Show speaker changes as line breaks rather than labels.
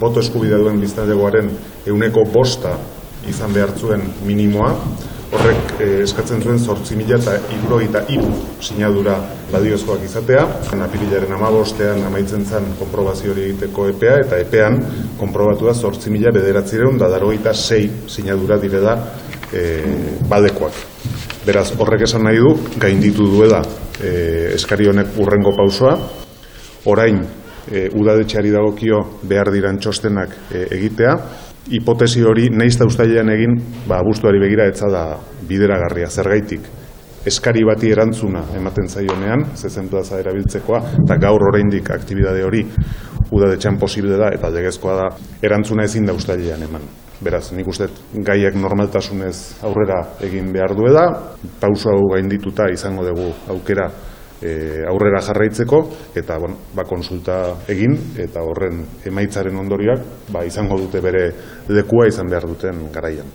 boto eskubidea duen biztanlegoaren euneko bosta izan behar zuen minimoa, horrek eh, eskatzen zuen zortzi mila eta irurogeita iru sinadura badiozkoak izatea. Apirilaren amabostean amaitzen zen konprobazio hori egiteko epea, eta epean konprobatu da zortzi mila bederatzireun da darogeita sei sinadura direla eh, badekoak. Beraz, horrek esan nahi du, gainditu duela eh, eskari honek urrengo pausoa, orain e, udadetxeari dagokio behar diran txostenak e, egitea, hipotesi hori neiz da ustailean egin, ba, abuztuari begira etza da bideragarria, zergaitik. Eskari bati erantzuna ematen zaionean, zezentua za erabiltzekoa, eta gaur oraindik aktibidade hori udadetxean posible da, eta legezkoa da, erantzuna ezin da ustailean eman. Beraz, nik uste gaiak normaltasunez aurrera egin behar duela, pauso hau gaindituta izango dugu aukera e, aurrera jarraitzeko eta bon, ba, konsulta egin eta horren emaitzaren ondorioak ba, izango dute bere lekua izan behar duten garaian.